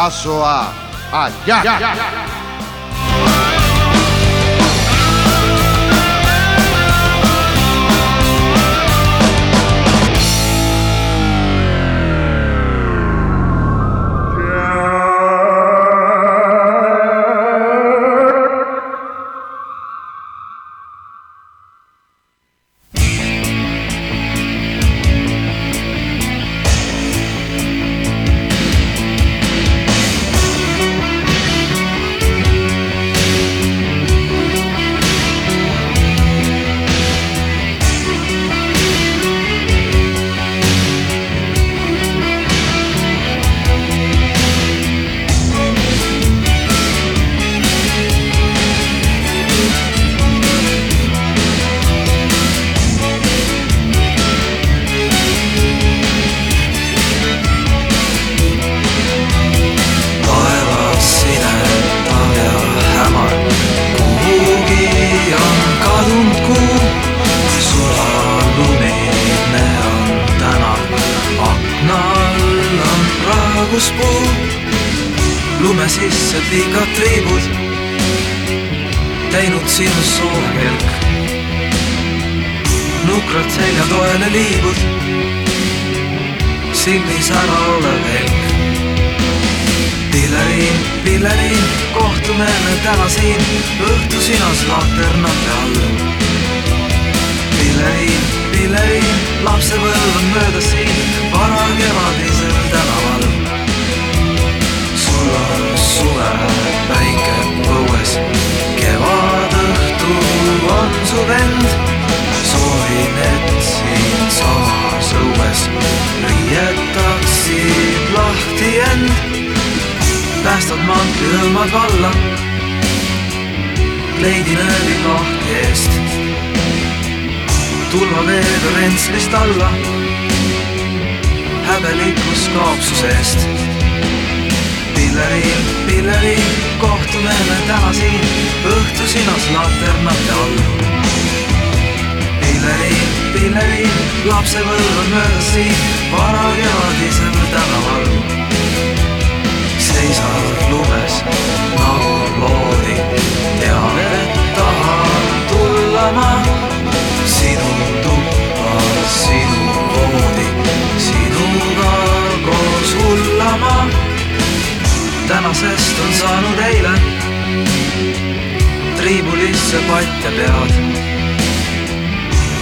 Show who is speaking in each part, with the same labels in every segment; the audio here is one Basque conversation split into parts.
Speaker 1: abraço a. a...
Speaker 2: mööda lentslist alla. häbe liiklus kaapsuse eest. pilleri, pilleri, kohtume me täna siin õhtusinas laternate all. pilleri, pilleri, lapsepõlv on möödas siin varakevadisel tänaval. seisavad lumes nagu loodi, tean, et tahan tulla ma sinu tuua sinu voodi, sinuga koos hullama. tänasest on saanud eile, triibulisse patja pead.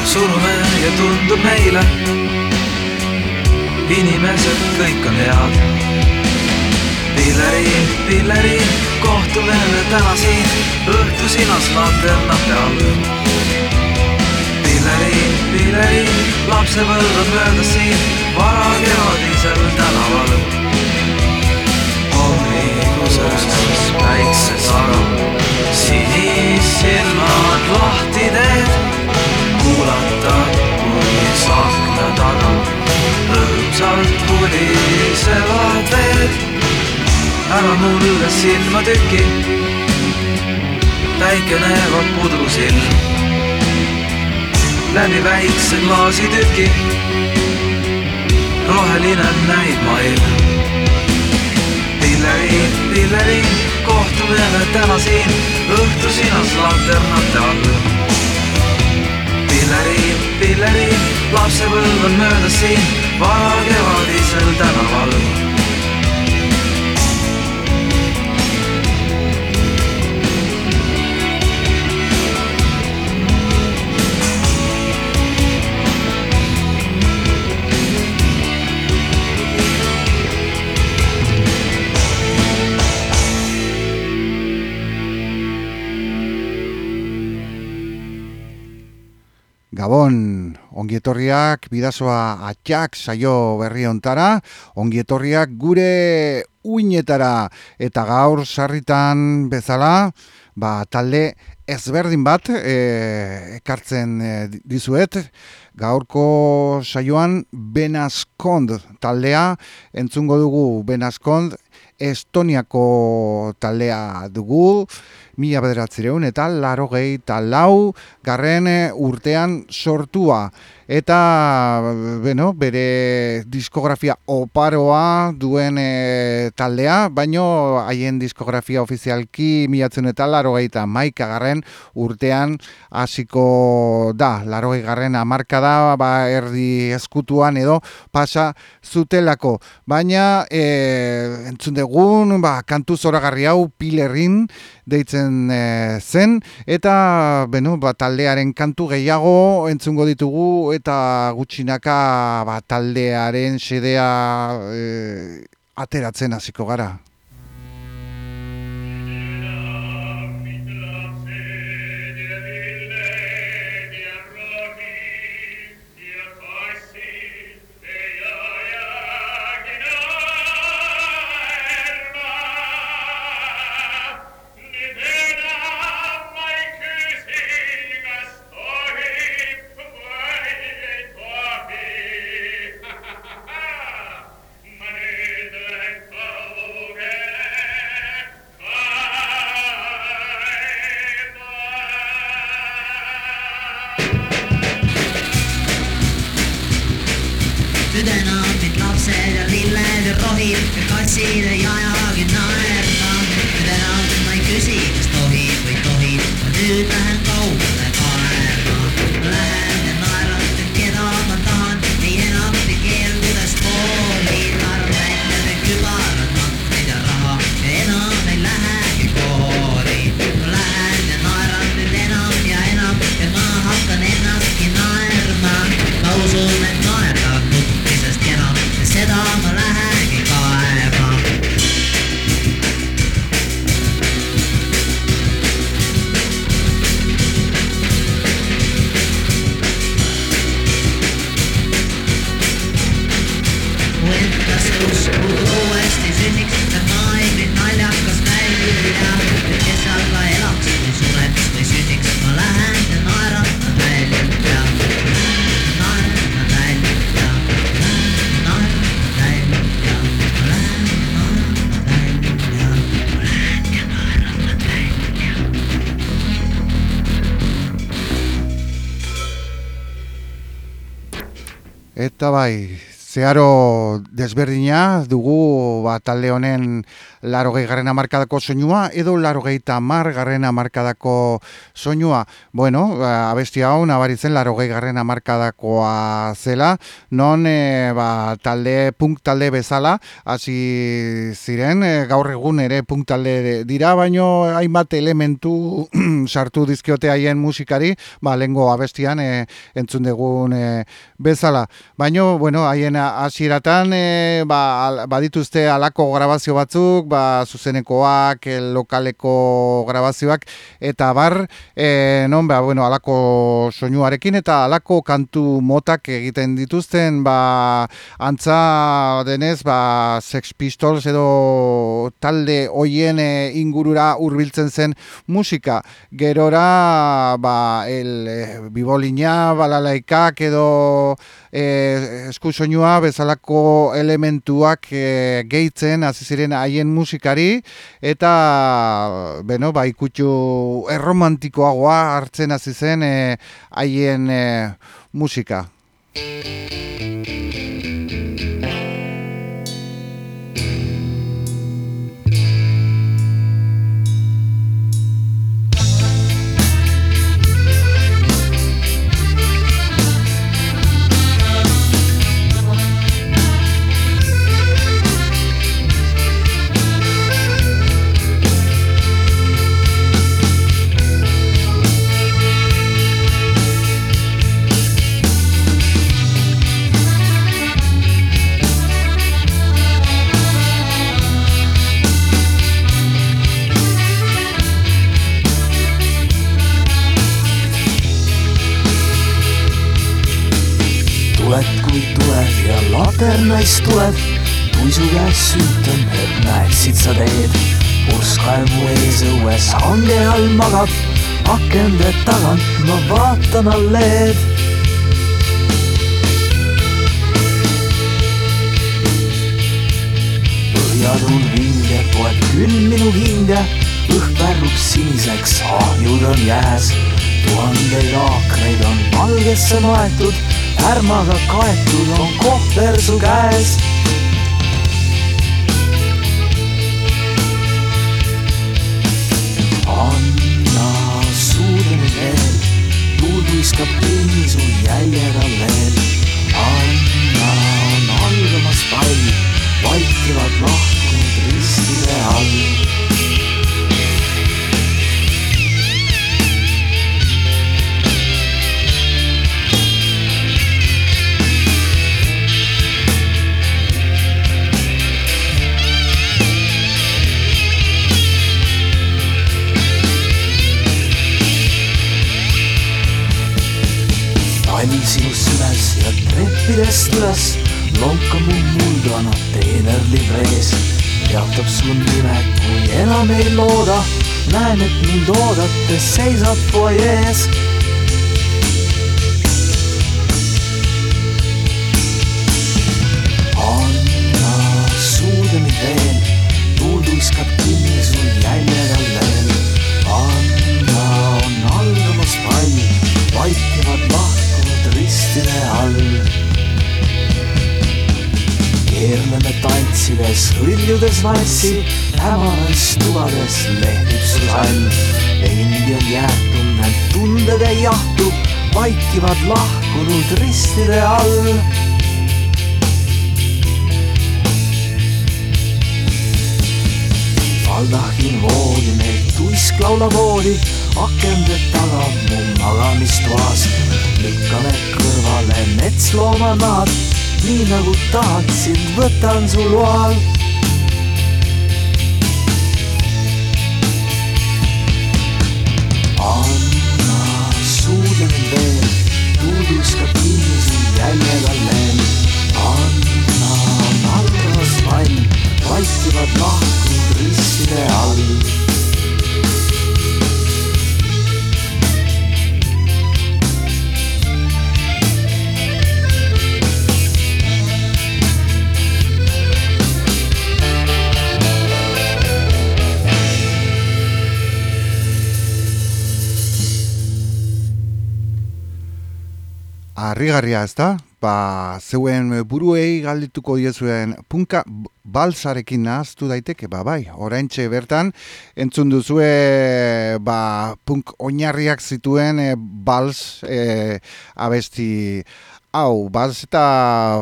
Speaker 2: surume ja tundub meile, inimesed kõik on head. pilleri, pilleri, kohtume täna siin õhtu sinas laate õnnate all. pilleri üleviileri, lapsepõlved möödas siin varakevadisel tänaval. hommikuses päiksesaru, sinis silmad lahti teed, kuulata, kuidas akna taga rõõmsalt pudisevad veed. ära mulle silma tüki, väikene vapudrusilm läbi väikse klaasitüki. roheline näib maailm. pilleri, pilleri, kohtume me täna siin õhtu sinas lanternate all. pilleri, pilleri, lapsepõlv on möödas siin varakevadisel tänaval
Speaker 3: ongietorriak bidazoa atxak saio berri ontara, ongietorriak gure uinetara. Eta gaur sarritan bezala, ba, talde ezberdin bat e, ekartzen e, dizuet, gaurko saioan benazkond taldea, entzungo dugu benazkond, Estoniako taldea dugu, mila bederatzireun eta laro gehi eta lau garren urtean sortua. Eta bueno, bere diskografia oparoa duen e, taldea, baino haien diskografia ofizialki milatzen eta laro eta maika garren urtean hasiko da, laro garren amarka da, ba, erdi eskutuan edo pasa zutelako, baina e, entzun dugun, ba, kantu zoragarri hau pilerrin, deitzen e, zen eta beno, ba, taldearen kantu gehiago entzungo ditugu eta gutxinaka ba, taldearen sedea e, ateratzen hasiko gara. Eta bai, zeharo desberdina dugu ba, talde honen laro garrena markadako soinua edo laro mar garrena markadako soinua. Bueno, ba, abesti hau nabaritzen laro garrena markadakoa zela, non e, ba, talde, punk talde bezala, hasi ziren, e, gaur egun ere punk talde dira, baino hainbat elementu sartu dizkiote haien musikari, ba, lengo abestian e, entzun degun e, bezala. Baino, bueno, haien hasieratan e, ba, badituzte alako grabazio batzuk, ba, zuzenekoak, lokaleko grabazioak, eta bar, e, non, ba, bueno, alako soinuarekin, eta alako kantu motak egiten dituzten, ba, antza denez, ba, Sex Pistols edo talde hoien ingurura hurbiltzen zen musika. Gerora, ba, el e, bibolina, balalaikak edo e, esku soinua bezalako elementuak e, gehitzen hasi ziren haien musikari eta beno ba ikutxu erromantikoagoa hartzen hasi zen e, haien e, musika.
Speaker 2: Laternaist tuleb, kui su käes sünt on, et näeksid sa teed. purskkaev mu ees õues hange all magab, akende tagant ma vaatan alleed. põhjatuul vinge poeb küll minu hinge, õhk värvub siniseks, ahjud on jääs. tuhandeid aakreid on valgesse maetud, härmaga kaetud on kohver su käes anna suudeni veel, tuul viskab pinni su jäljed all veel. anna on algamas pall, vaikivad lahkunud ristide all. Üles lonkab mu muldvana teener livrees. teatab su nime, kui enam ei looda. näen, et mind oodates seisad fuajees. Tantsides, hõljudes valssi, hämaras tuvades lehvib su sall. endi on jäätunne, tunded ei jahtu, vaikivad lahkunud ristide all baldahin voodi, meil tuisk laulab voodi, akende taga mu magamistoas. lükkame kõrvale metsloomanaad, nii nagu tahaksid, võtan su loal.
Speaker 3: Arrigarria ez da, ba, zeuen buruei galdituko diezuen punka balsarekin nahaztu daiteke, ba bai, oraintxe bertan, entzun duzue ba, punk oinarriak zituen e, bals e, abesti hau, bals eta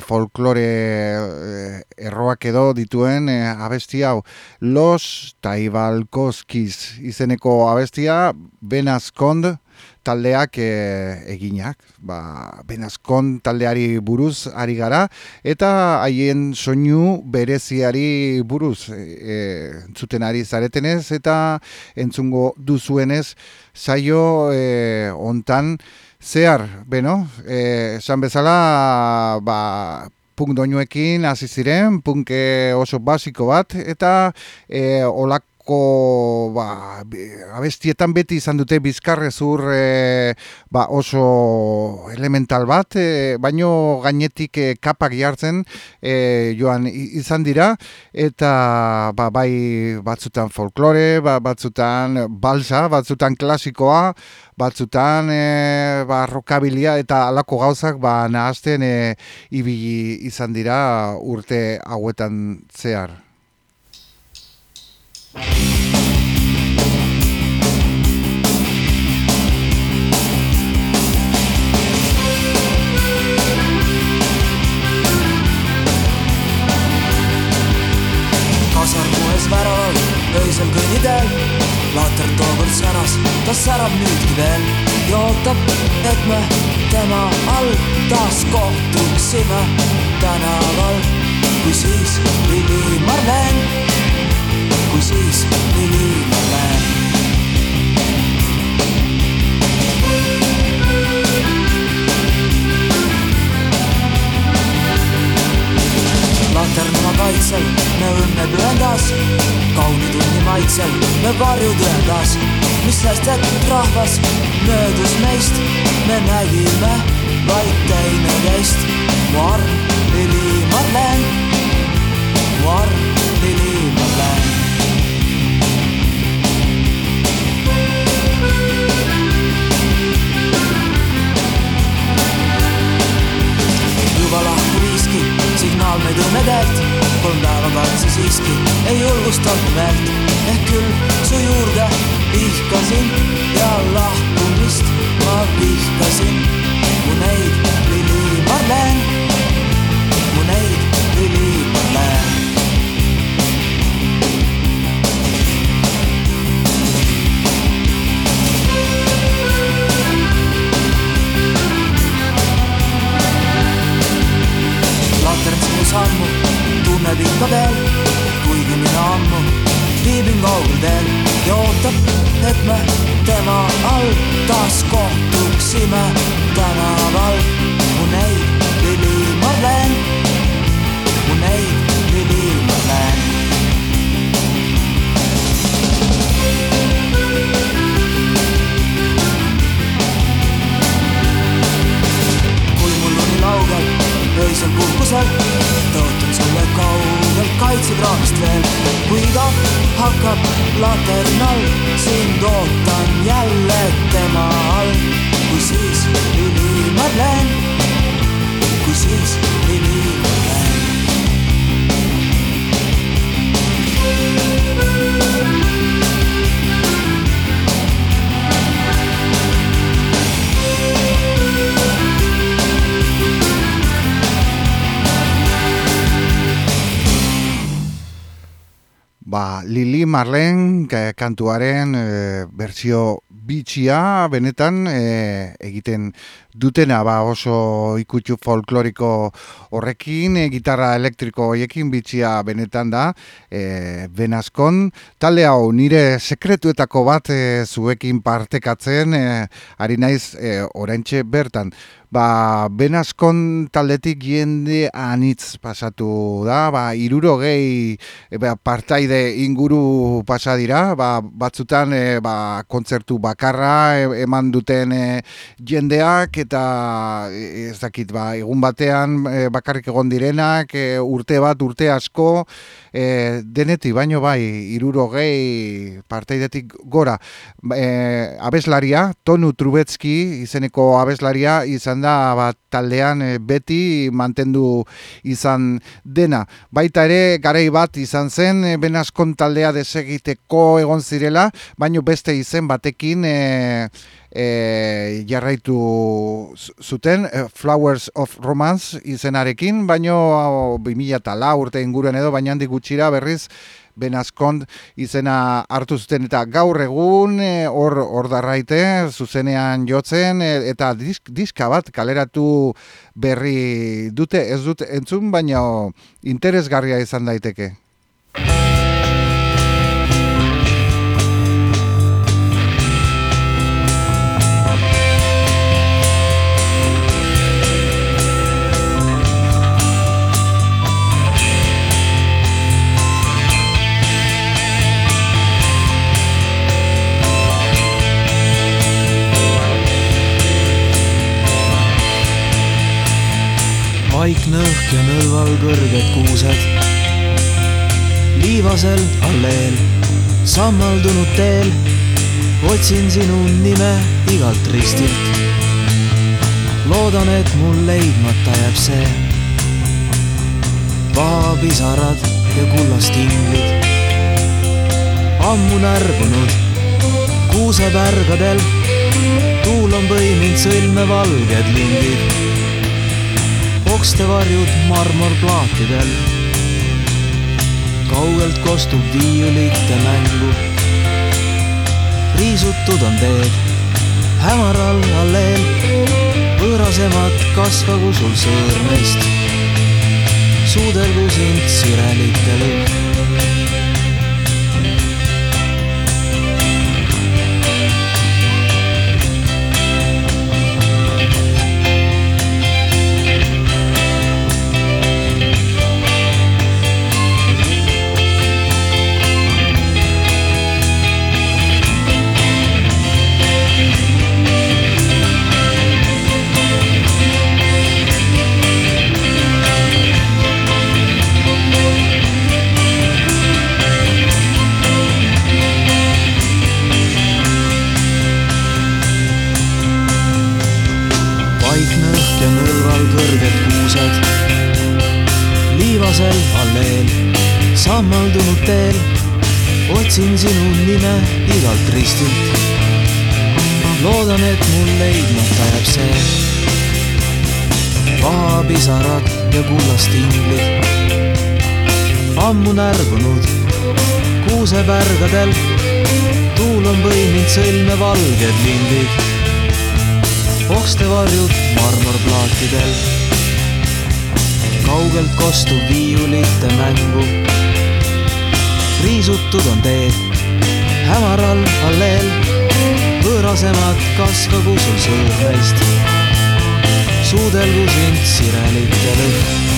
Speaker 3: folklore e, erroak edo dituen e, abesti hau, Los Taibalkoskiz izeneko abestia, Benazkond, taldeak e, eginak, ba, benazkon taldeari buruz ari gara, eta haien soinu bereziari buruz e, entzuten ari zaretenez, eta entzungo duzuenez, saio e, ontan zehar, beno, e, esan bezala, ba, punk doinuekin hasi ziren, punke oso basiko bat, eta e, olak ko ba, abestietan beti izan dute bizkarrezur e, ba, oso elemental bat, e, baino gainetik e, kapak jartzen e, joan izan dira, eta ba, bai batzutan folklore, ba, batzutan balsa, batzutan klasikoa, batzutan e, ba, rokabilia eta alako gauzak ba, nahazten e, ibili izan dira urte hauetan zehar.
Speaker 2: Kasarmues väraval, öösel kõnniteel, laater tookord säras, ta särab nüüdki veel. Ja ootab, et me tema all taas kohtuksime tänaval, kui siis Lili Marleen kui siis ilmale. laternuna kaitsel me õnne pühendas, kauni tunni maitsel me varju tõendas, mis sest, et rahvas? Möödus meist, me nägime vaid teineteist. mu arm Lili Marleen, mu arm hoztam, mert nekül
Speaker 3: kantuaren e, bertsio bitxia benetan e, egiten dutena ba oso ikutsu folkloriko horrekin, e, gitarra elektriko hoiekin bitxia benetan da, e, benazkon. Talde hau nire sekretuetako bat e, zuekin partekatzen, e, ari naiz e, oraintxe bertan. Ba, benazkon taldetik jende anitz pasatu da, ba, iruro gehi e, ba, partaide inguru pasa dira, ba, batzutan e, ba, kontzertu bakarra eman duten e, jendeak eta e, ez dakit, ba, egun batean e, bakarrik egon direnak, e, urte bat, urte asko, e, denetik, baino bai, iruro gehi partaidetik gora. E, abeslaria, Tonu Trubetski izeneko abeslaria izan da bat taldean e, beti mantendu izan dena. Baita ere garei bat izan zen e, benazkon taldea desegiteko egon zirela, baino beste izen batekin e, e, jarraitu zuten e, Flowers of Romance izenarekin, baino 2004 urte inguruan edo, baina handik gutxira berriz Benazkond izena hartu zuten eta gaur egun e, hor hor darraite zuzenean jotzen e, eta disk, diska bat kaleratu berri dute ez dut entzun baina interesgarria izan daiteke.
Speaker 2: Vaikne õhk ja nõlval kõrged kuused. liivasel alleel, sammaldunud teel, otsin sinu nime igalt ristilt. loodan, et mul leidmata jääb see. vahapisarad ja kullast inglid. ammu närbunud kuusepärgadel, tuul on põiminud sõlme valged lindid okstevarjud marmorplaatidel. kaugelt kostub viiulite mängu. riisutud on teed hämaral alleel, võõrasemad kasvagu sul sõõrmest. suudelgu sind sirelite lõhn. Kullast inglid. ammu närbunud kuusepärgadel, tuul on põiminud sõlme valged lindid. okstevarjud marmorplaatidel, kaugelt kostub viiulite mängu riisutud on teed hämaral alleel, võõrasemad kasvagu sul sõõrmeist suudelgu sind sirelitel õhk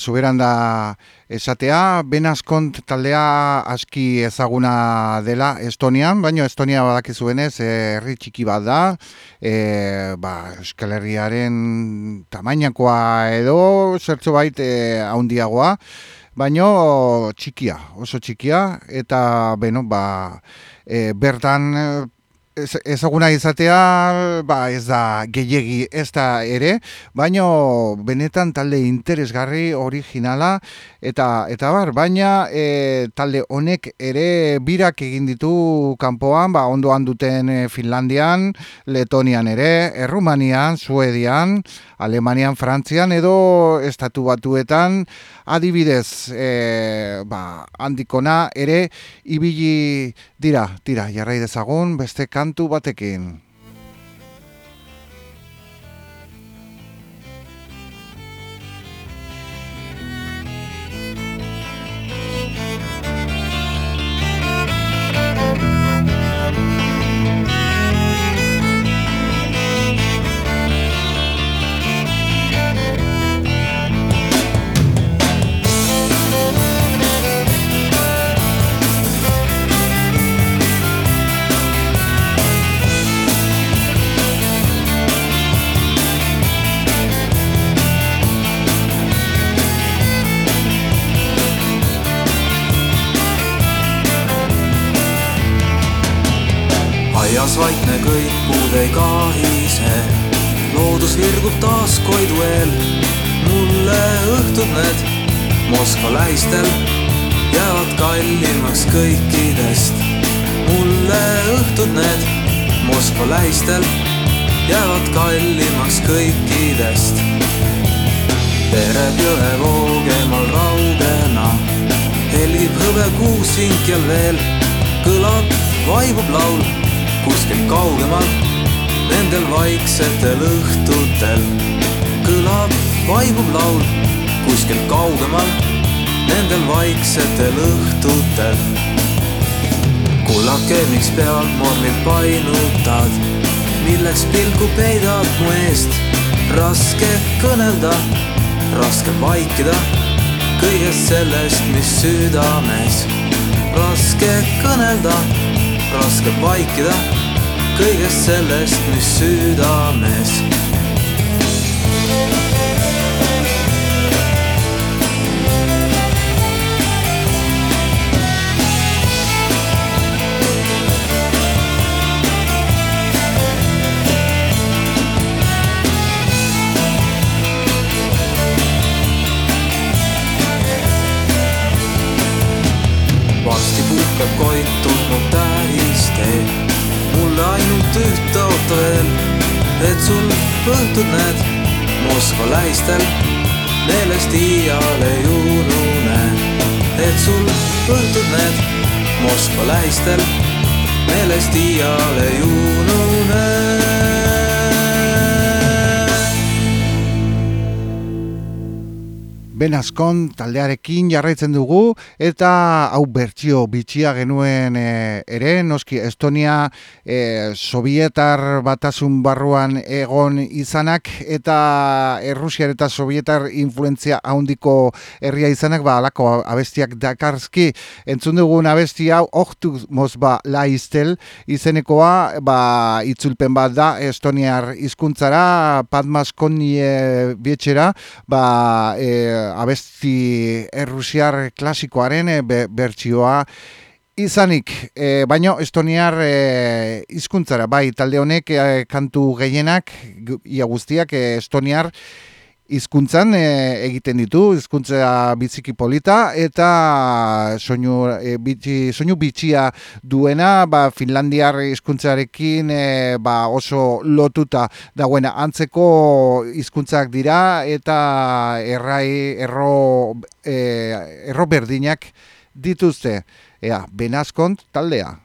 Speaker 3: Ba, zuberan da esatea, benazkont taldea aski ezaguna dela Estonian, baina Estonia badakizuenez herri txiki bat da, e, ba, Euskal Herriaren tamainakoa edo zertzo bait e, haundiagoa, baino txikia, oso txikia, eta beno, ba, e, bertan ezaguna izatea ba ez da gehiegi ez da ere, baino benetan talde interesgarri originala eta eta bar, baina e, talde honek ere birak egin ditu kanpoan, ba ondoan duten e, Finlandian, Letonian ere, Errumanian, Suedian, Alemanian, Frantzian edo estatu batuetan adibidez e, ba, handikona ere ibili dira, dira, jarrai dezagun beste kantu batekin.
Speaker 2: Vaikida kõigest sellest, mis südames, raske kõnelda raske vaikida kõigest sellest, mis südames et sul õhtud need Moskva lähistel meelest iial ei unune. et sul õhtud need Moskva lähistel meelest iial ei
Speaker 3: Benazkon taldearekin jarraitzen dugu eta hau bertsio bitxia genuen e, ere, noski Estonia e, sovietar batasun barruan egon izanak eta Errusiar eta sovietar influentzia haundiko herria izanak, ba, alako abestiak dakarzki, entzun dugun abesti hau, ohtu mozba laiztel izenekoa, ba, itzulpen bat da Estoniar hizkuntzara Padmaskon e, bietxera, ba, e, abesti errusiar klasikoaren e, bertsioa izanik, e, baino estoniar e, hizkuntzara bai talde honek e, kantu gehienak ia guztiak e, estoniar hizkuntzan e, egiten ditu, hizkuntza biziki polita eta soinu, e, bitxi, soinu bitxia duena, ba, Finlandiar hizkuntzarekin e, ba, oso lotuta dagoena antzeko hizkuntzak dira eta errai erro, e, erro berdinak dituzte. Ea, benazkont taldea.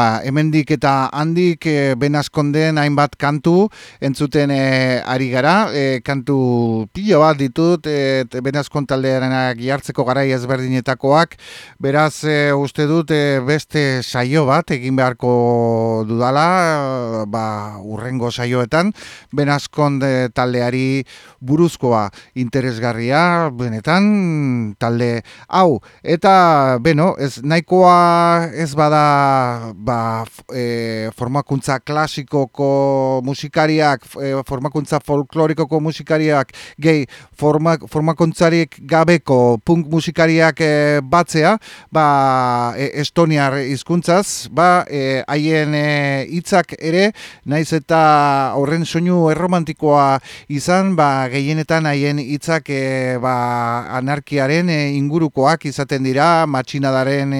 Speaker 3: bar hemendik eta handik e, benazkonden hainbat kantu entzuten e, ari gara, e, kantu pilo bat ditut, e, benazkon taldearenak jartzeko garai ezberdinetakoak, beraz e, uste dut e, beste saio bat egin beharko dudala, ba, urrengo saioetan, benazkon taldeari buruzkoa interesgarria, benetan talde hau, eta beno, ez nahikoa ez bada ba, e, formakuntza klasikoko musikariak, e, formakuntza folklorikoko musikariak, gehi forma, formakuntzarik gabeko punk musikariak e, batzea, ba, e, estoniar hizkuntzaz, ba, e, haien e, hitzak ere, naiz eta horren soinu erromantikoa izan, ba, gehienetan haien hitzak e, ba, anarkiaren e, ingurukoak izaten dira, matxinadaren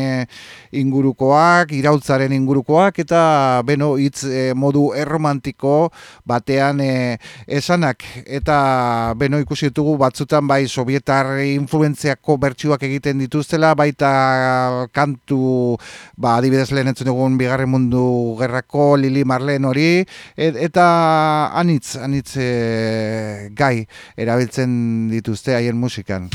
Speaker 3: ingurukoak, irautzaren ingurukoak eta beno hitz e, modu erromantiko batean e, esanak eta beno ikusi ditugu batzutan bai sovietar influentziako bertsuak egiten dituztela baita kantu ba adibidez lehen entzun dugun bigarren mundu gerrako Lili Marlen hori et, eta anitz anitz e, gai erabiltzen dituzte haien musikan.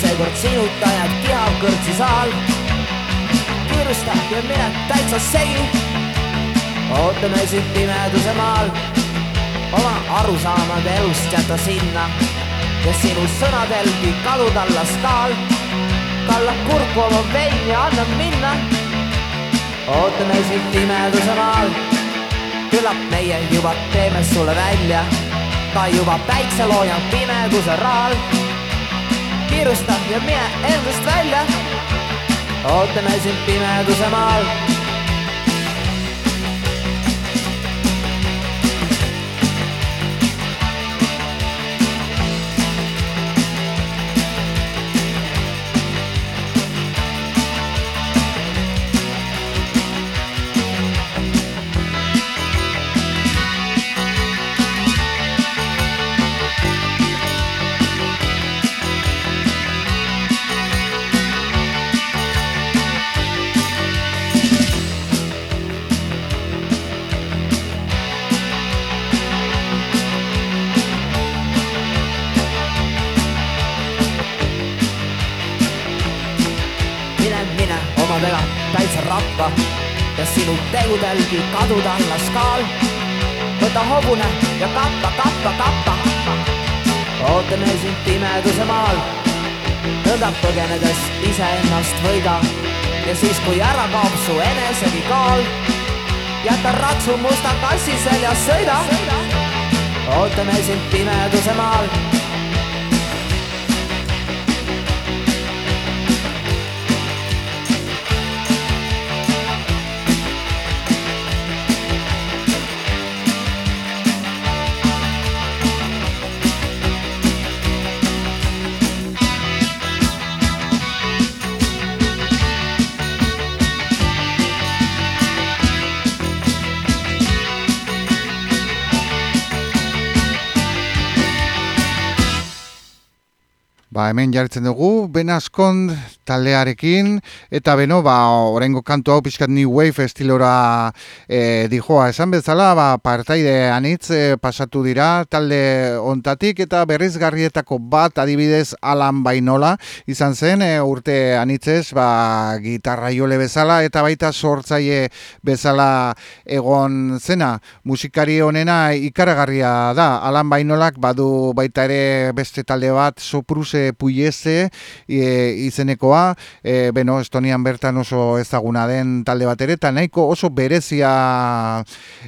Speaker 4: Seekord sinuta jääb kihav kõrtsi saal? kiirusta ja mine täitsa segi. ootame sind pimeduse maal. oma arusaamad elust jäta sinna ja sinu sõnadelgi kalud alla skaal. kalla kurku oma vein ja anna minna. ootame sind pimeduse maal. küllap meie juba teeme sulle välja ka juba päikseloojang pimeduse raal kiirusta ja mine endast välja. ootame sind pimeduse maal tegudelgi kaduda alla skaal. võta hobune ja kappa, kappa, kappa. ootame sind pimeduse maal. nõnda põgenedes iseennast võida ja siis, kui ära kaob su enesegi kaal, jäta ratsu musta kassi seljas, sõida. ootame sind pimeduse maal
Speaker 3: Ba, hemen jartzen dugu, Benaskond taldearekin, eta beno, ba, orengo kantu hau pixkat New Wave estilora e, dijoa. Esan bezala, ba, partaide anitz e, pasatu dira, talde ontatik, eta berrizgarrietako bat adibidez Alan Bainola, izan zen, e, urte anitzez, ba, gitarra jole bezala, eta baita sortzaile bezala egon zena. Musikari honena ikaragarria da, Alan Bainolak badu baita ere beste talde bat, sopruse Puyese e, izenekoa, e, beno, Estonian bertan oso ezaguna den talde bat ere, eta nahiko oso berezia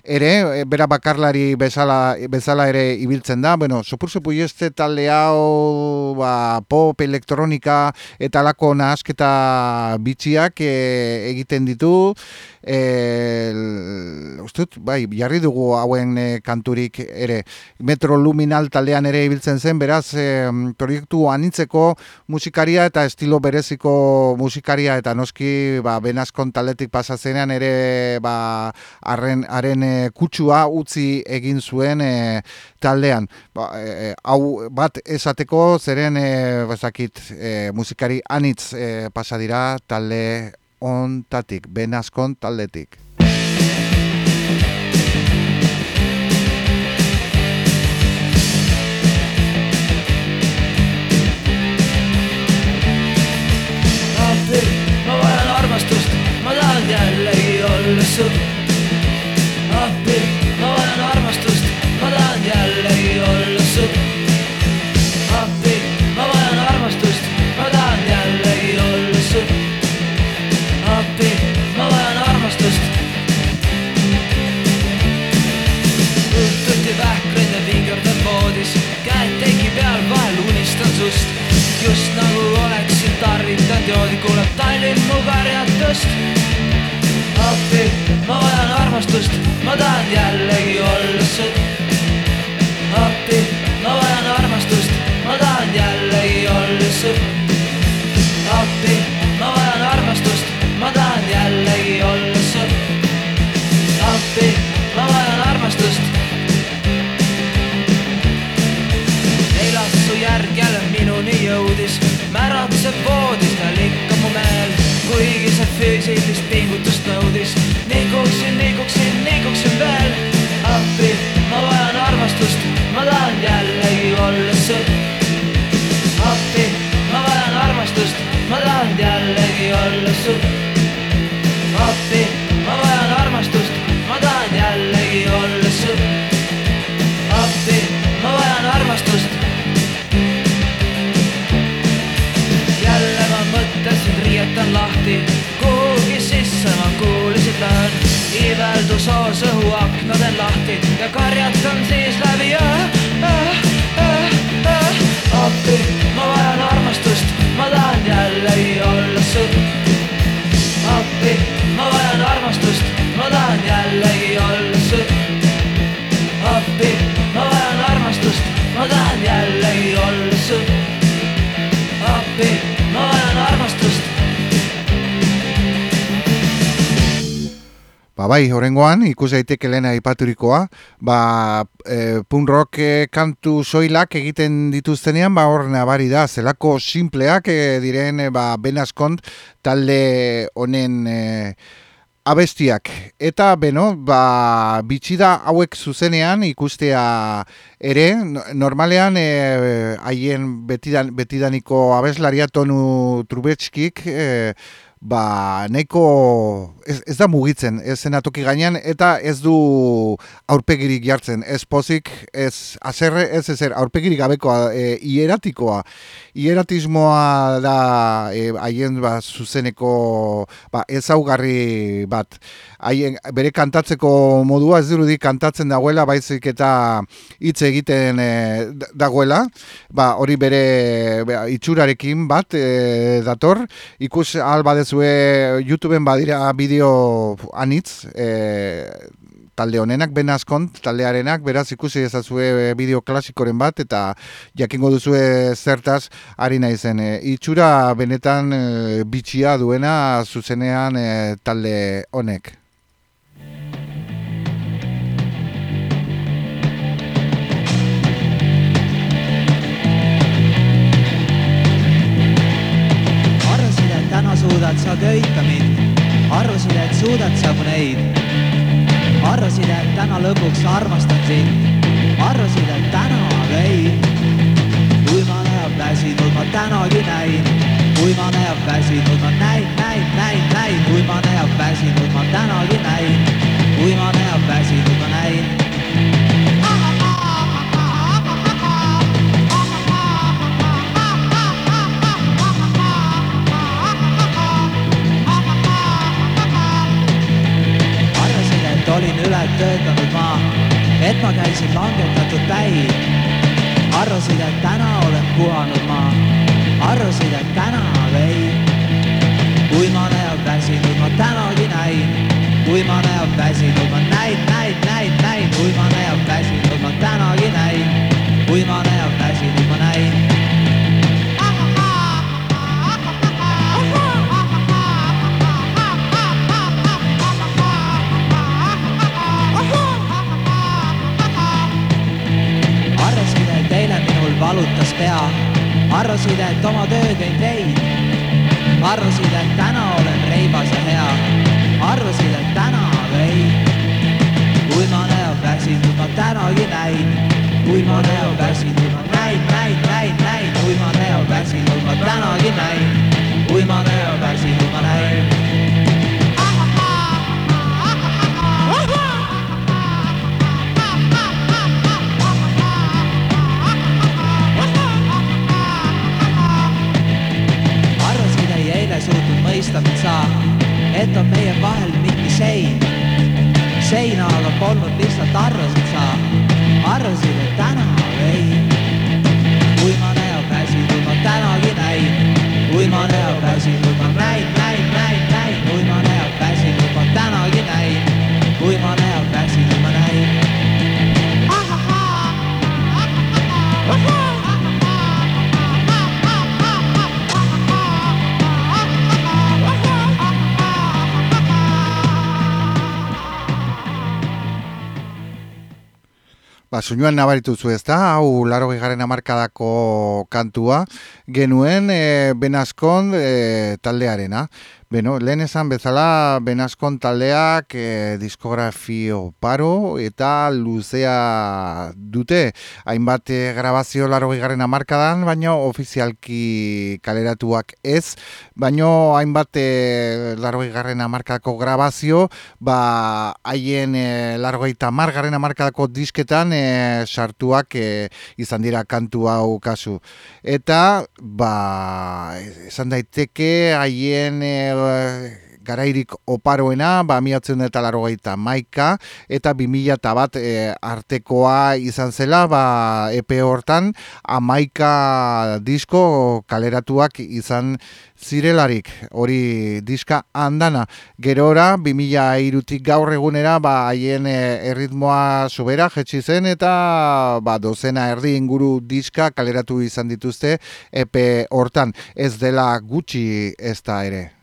Speaker 3: ere, e, bera bakarlari bezala, bezala ere ibiltzen da, bueno, Supurse Puyese talde hau ba, pop, elektronika eta lako nahasketa bitxiak e, egiten ditu, e, ustut, bai, jarri dugu hauen e, kanturik ere Metro Luminal taldean ere ibiltzen zen, beraz e, proiektu anitzeko musikaria eta estilo bereziko musikaria eta noski ba, benazkon taldetik pasazenean ere ba, arren, arren e, kutsua utzi egin zuen e, taldean. Ba, e, hau bat esateko zeren e, bazakit, e, musikari anitz e, pasadira talde ontatik, benazkon taldetik.
Speaker 2: appi, ma vajan armastust,
Speaker 5: ma
Speaker 2: tahan jällegi olla su.
Speaker 5: Karjatust. appi, ma vajan armastust, ma tahan jällegi olla su. appi, ma vajan armastust, ma tahan jällegi olla su. appi, füüsilist pingutust nõudis. liiguksin, liiguksin, liiguksin veel. appi, ma vajan armastust, ma tahan jällegi olla su. appi, ma vajan armastust, ma tahan jällegi olla su. appi, ma vajan armastust, ma tahan jällegi olla su. appi, ma vajan armastust. jälle ma mõtlesin, riietan lahti, iiveldus hoos õhuaknad on lahti ja karjatan siis läbi äh, äh, äh, äh. appi, ma vajan armastust, ma tahan jällegi olla su. appi, ma vajan armastust, ma tahan jällegi olla su. appi, ma vajan armastust, ma tahan jällegi olla su. appi,
Speaker 3: Ba bai, horrengoan, ikus daiteke lehena ipaturikoa, ba, e, punk rock e, kantu soilak egiten dituztenean, ba hor nabari da, zelako simpleak e, diren, e, ba, benazkont talde honen e, abestiak. Eta, beno, ba, bitxida hauek zuzenean ikustea ere, no- normalean e, haien betidan, betidaniko abeslaria tonu trubetskik, e, ba, nahiko ez, ez da mugitzen, ez zenatoki gainean, eta ez du aurpegirik jartzen, ez pozik, ez azerre, ez ezer, aurpegirik gabekoa, e, hieratikoa. Hieratismoa da e, haien ba, zuzeneko ba, ezaugarri bat. Haien, bere kantatzeko modua ez dirudi kantatzen dagoela, baizik eta hitz egiten e, da- dagoela, ba, hori bere be, itxurarekin bat e, dator, ikus alba dezue YouTubeen badira bideo anitz, e, talde honenak, Ben Askont taldearenak, beraz ikusi ezazue bideo klasikoren bat, eta jakingo duzue zertaz ari naizen. E, itxura benetan e, bitxia duena zuzenean e, talde honek.
Speaker 6: Suudad sa köita mind, arvasid, et suudad sa mu neid. arvasid, et täna lõpuks armastan sind, arvasid, et täna ei. kui ma näeb väsinud, ma tänagi näin, kui ma näeb väsinud, ma näin, näin, näin, näin, kui ma näeb väsinud, ma ma
Speaker 3: Ba, soinuan nabaritu zu ez da, hau laro garen amarkadako kantua, genuen e, Benazkon e, taldearena. Beno, lehen esan bezala Benazkon taldeak e, diskografio paro eta luzea dute. Hainbat e, grabazio laro garen amarkadan, baina ofizialki kaleratuak ez, baina hainbat e, laro garen amarkadako grabazio, ba, haien e, laro margarren amarkadako disketan e, sartuak e, izan dira kantu hau kasu. Eta, ba, esan daiteke haien e, garairik oparoena, ba, miatzen eta laro maika, eta bi mila eta bat e, artekoa izan zela, ba, epe hortan, amaika disko kaleratuak izan zirelarik, hori diska handana. Gerora, 2000 irutik gaur egunera, ba, haien e, erritmoa sobera jetxi zen, eta ba, dozena erdi inguru diska kaleratu izan dituzte, epe hortan, ez dela gutxi ez da ere.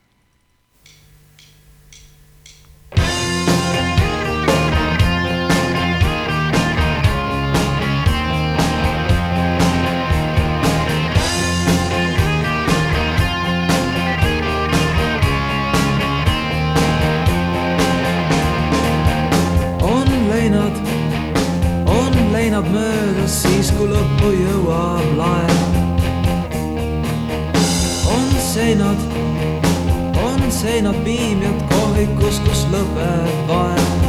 Speaker 5: Kui lõppu jõuab laev. on seinad, on seinad piimjad kohvikus, kus lõpeb vaev.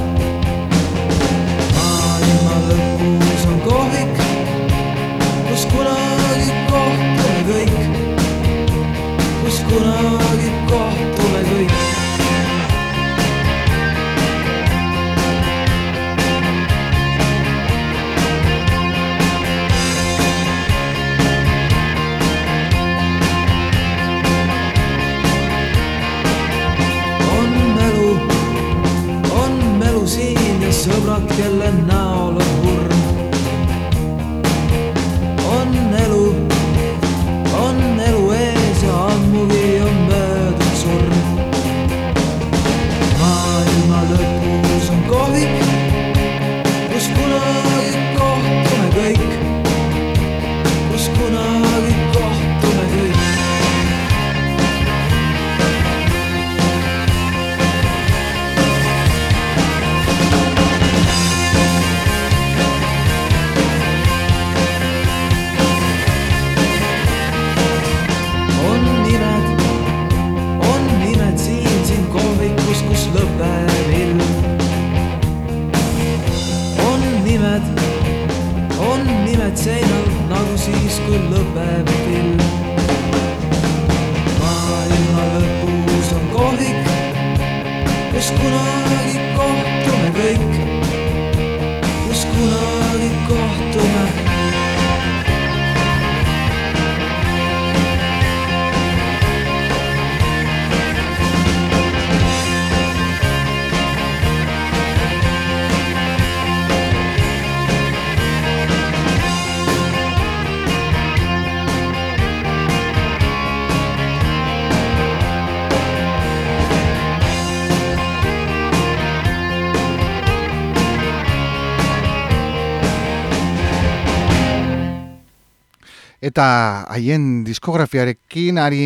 Speaker 3: Eta haien diskografiarekin ari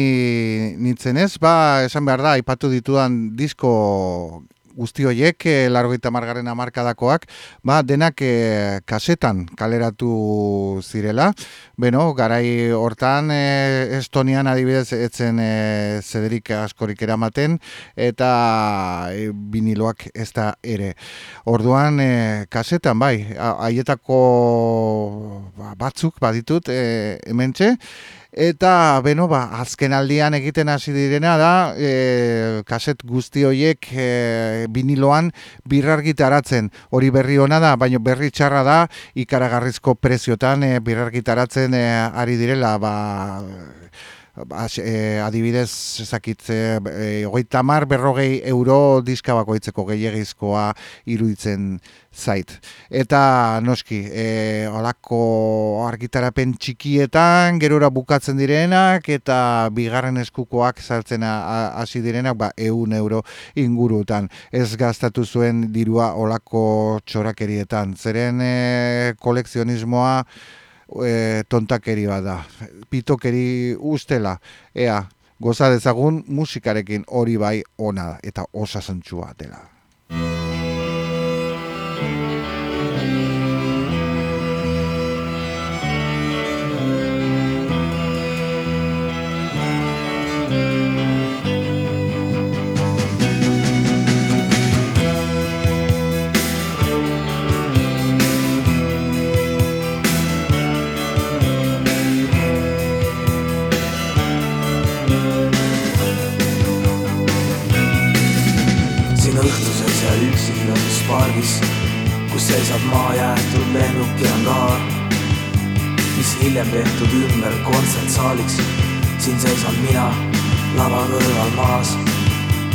Speaker 3: nintzen ez, ba, esan behar da, aipatu ditudan disko guzti horiek, e, largoita margaren amarkadakoak, ba, denak e, kasetan kaleratu zirela. Beno, garai hortan e, Estonian adibidez etzen e, zederik askorik eramaten, eta e, biniloak ez da ere. Orduan, e, kasetan, bai, haietako ba, batzuk baditut e, hementxe, Eta, beno, ba, azken aldian egiten hasi direna da, e, kaset guzti horiek e, biniloan birrargitaratzen. Hori berri ona da, baina berri txarra da, ikaragarrizko preziotan e, birrargitaratzen e, ari direla, ba, Bas, e, adibidez, ezakit, e, hogeita mar berrogei euro diska bakoitzeko gehiagizkoa iruditzen zait. Eta noski, e, olako argitarapen txikietan, gerora bukatzen direnak, eta bigarren eskukoak saltzen hasi direnak, ba, eun euro ingurutan. Ez gaztatu zuen dirua olako txorakerietan. Zeren e, kolekzionismoa, e, tontakeri bat da. Pitokeri ustela, ea, goza dezagun musikarekin hori bai ona eta osasuntsua dela.
Speaker 2: Kontsertsaaliks. siin seisan mina lava kõrval maas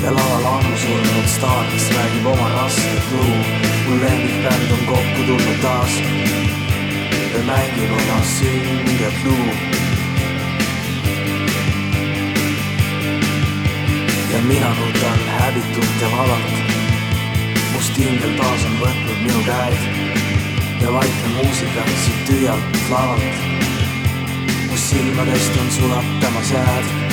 Speaker 2: ja laval ammu surnud staar, kes räägib oma rasket lugu. mul lemmikbänd on kokku tulnud taas ja mängib oma sünget lugu. ja mina nutan häbitult ja vabalt must ingel taas on võtnud minu käed ja vaikne muusika siit tühjalt lavalt, silmadest on sulatamas jääd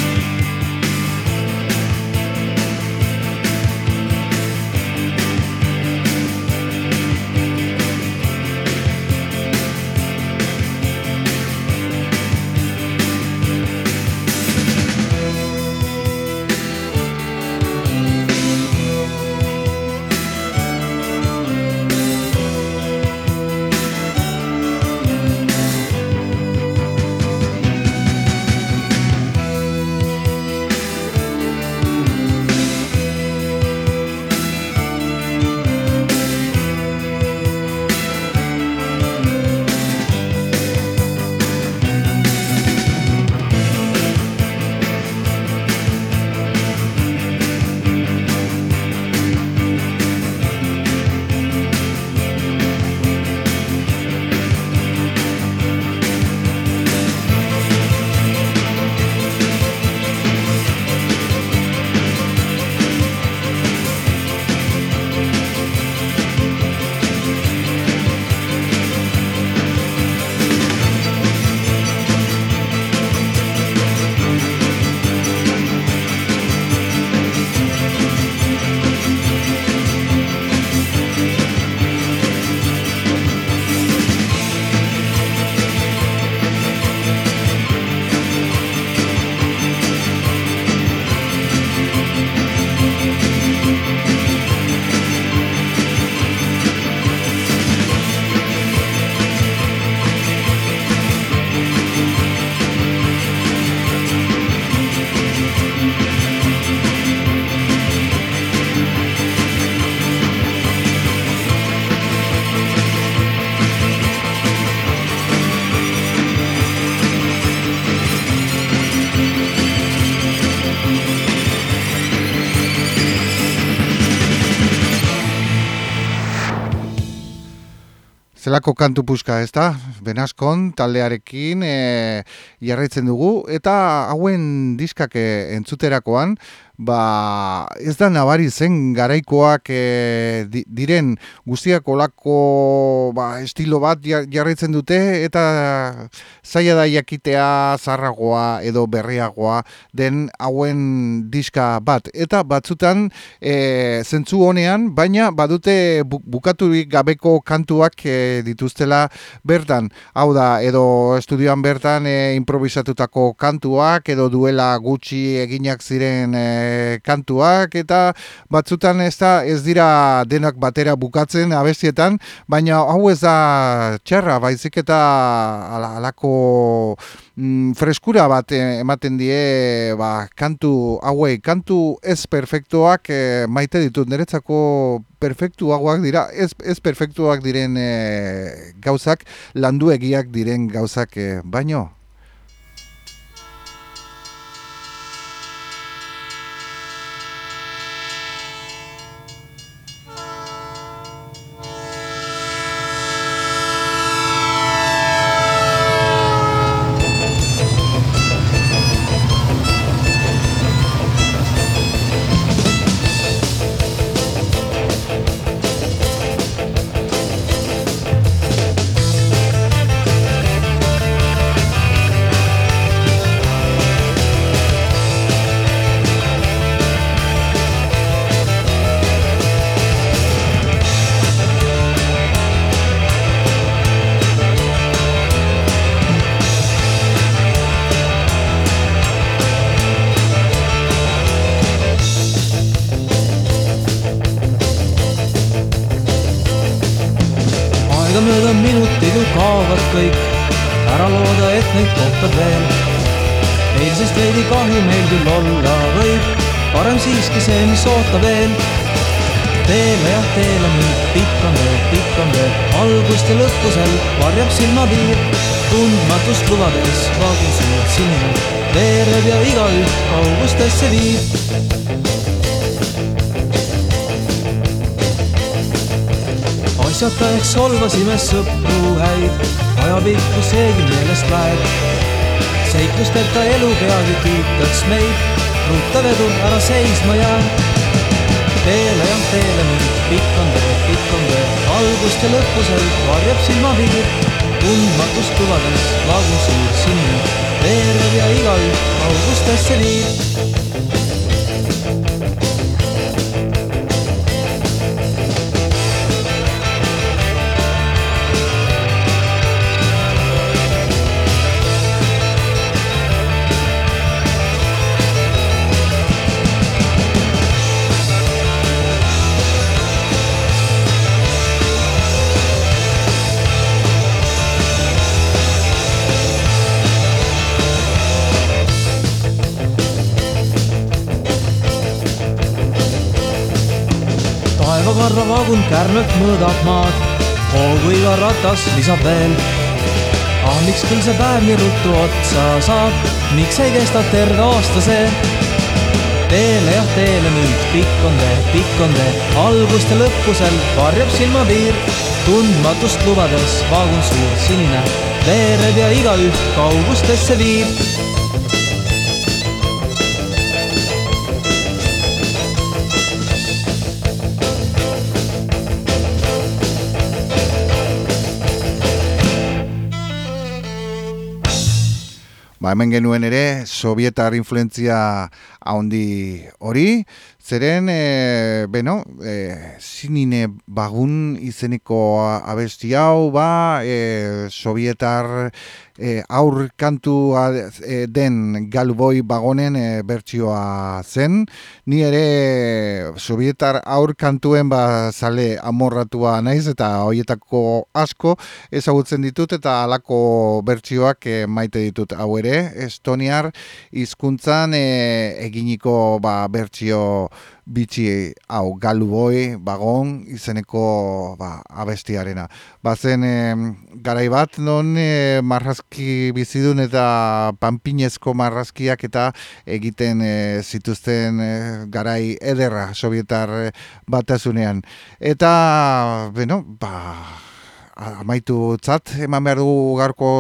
Speaker 3: Zelako kantu puska ez da, benazkon taldearekin e, jarraitzen dugu, eta hauen diskak e, entzuterakoan, ba, ez da nabari zen garaikoak e, di, diren guztiak olako ba, estilo bat jar- jarraitzen dute eta zaila da jakitea zarragoa edo berriagoa den hauen diska bat. Eta batzutan e, zentzu honean, baina badute bu, bukaturik gabeko kantuak e, dituztela bertan. Hau da, edo estudioan bertan e, improvisatutako kantuak, edo duela gutxi eginak ziren e, kantuak, eta batzutan ez, da, ez dira denak batera bukatzen abestietan, baina hau ez da txarra, baizik eta ala- halako mm, freskura bat eh, ematen die ba, kantu hauei, kantu ez perfektuak eh, maite ditut, niretzako perfektuagoak dira, ez, ez perfektuak diren eh, gauzak, landuegiak diren gauzak eh, baino.
Speaker 5: Seiklusteta elu peagi tüütaks meid, rutta vedur, ära seisma jää. teele jah, teele nüüd, pikk on tee, pikk on tee, algust ja lõppu seal varjab silmapiir. tundmatust lubades vaagun suur sinine, veerev ja igaüht augustesse viib. Vaagun kärmelt mõõdab maad, hoogu iga ratas lisab veel. ah, miks küll see päev nii ruttu otsa saab, miks ei kesta terve aasta see? teele jah, teele nüüd, pikk on tee, pikk on tee, algust ja lõppu seal varjab silmapiir. tundmatust lubades vaagun suur sinine, veerev ja igaüht kaugustesse viib
Speaker 3: Ba, hemen genuen ere, sovietar influentzia handi hori, zeren, e, beno, e, zinine bagun izeneko abesti hau, ba, e, sovietar e, aur kantu e, den galuboi bagonen e, bertsioa zen, ni ere sovietar aur kantuen ba zale amorratua naiz eta hoietako asko ezagutzen ditut eta halako bertsioak e, maite ditut. Hau ere estoniar hizkuntzan e, eginiko ba bertsio bitxi hau galuboi bagon izeneko ba, abestiarena. Bazen e, garai bat non e, marrazki bizidun eta panpinezko marrazkiak eta egiten e, zituzten e, garai ederra sovietar e, batasunean. Eta, bueno, ba, amaitu tzat, eman behar dugu garko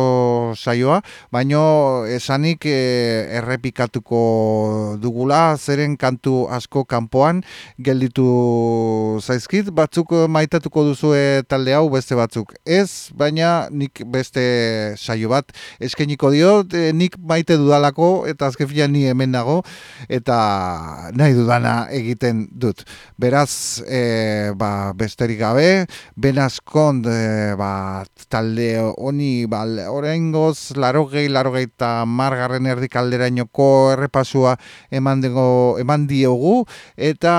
Speaker 3: saioa, baino esanik e, errepikatuko dugula, zeren kantu asko kanpoan gelditu zaizkit, batzuk maitatuko duzue talde hau beste batzuk. Ez, baina nik beste saio bat eskeniko diot, e, nik maite dudalako, eta azkefian ni hemen dago, eta nahi dudana egiten dut. Beraz, e, ba, besterik gabe, benazkond e, ba, talde honi ba, oraingoz larogei, larogei eta margarren erdik alderainoko errepasua eman, dego, eman diogu. Eta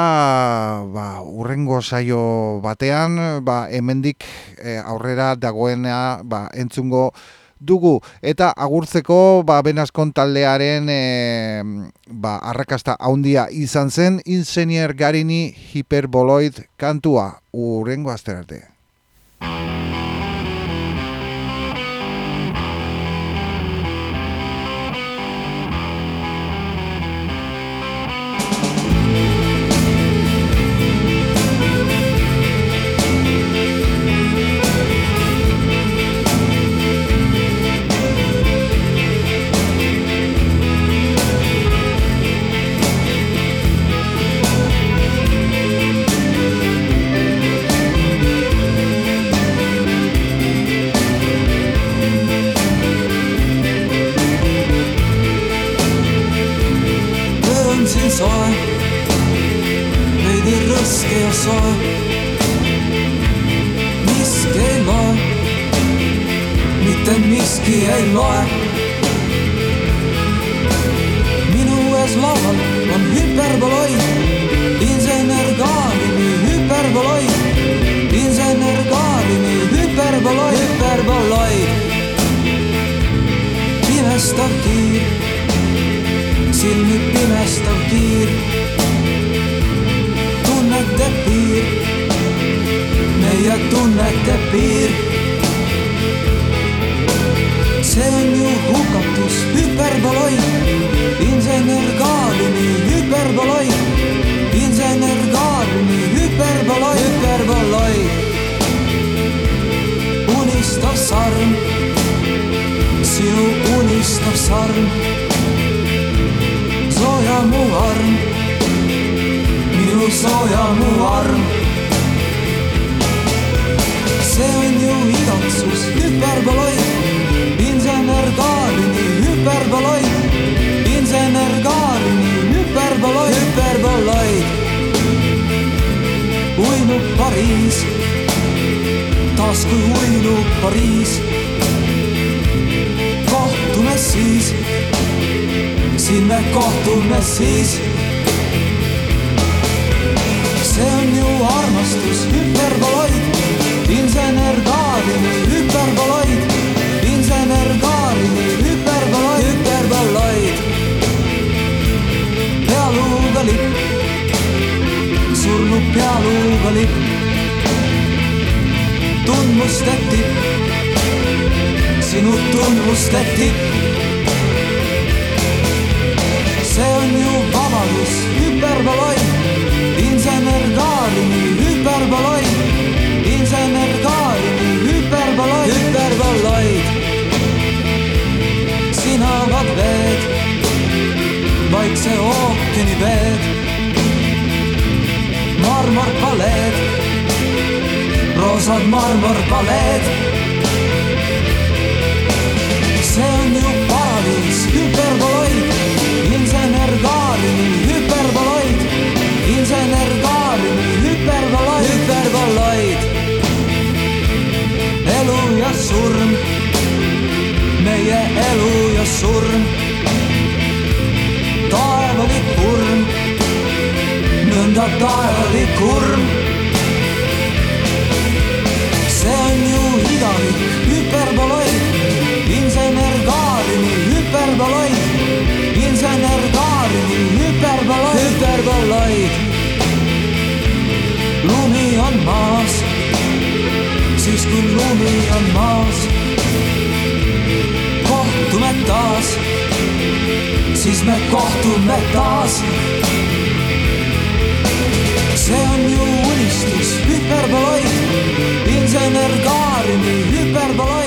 Speaker 3: ba, urrengo saio batean ba, hemendik e, aurrera dagoena ba, entzungo dugu. Eta agurtzeko ba benazkon taldearen e, ba, arrakasta haundia izan zen Insenier Garini Hyperboloid kantua. Urrengo asterarte.
Speaker 5: tunnustati, sinu tunnustati. see on ju vabadus, hüperbaloi, insener Kaalini hüperbaloi, insener Kaalini hüperbaloi, hüperbaloid. sina avad veed, vaikse ookeani veed, marmorpaleed Rosan marmor palet. Se on ju paradis, hyperboloid, in zijn ergaren hyperboloid, in zijn ergaren hyperboloid, Elu ja surm, meie elu ja surm, taevalik kurm, nõnda taevalik kurm. medali, hüperboloid, insener Kaarini, hüperboloid, insener Kaarini, hüperboloid,
Speaker 2: hüperboloid.
Speaker 5: lumi on maas, siis kui lumi on maas,
Speaker 2: kohtume taas,
Speaker 5: siis me kohtume taas. see on ju unistus, hüperboloi, insener Kaarimi hüperboloi.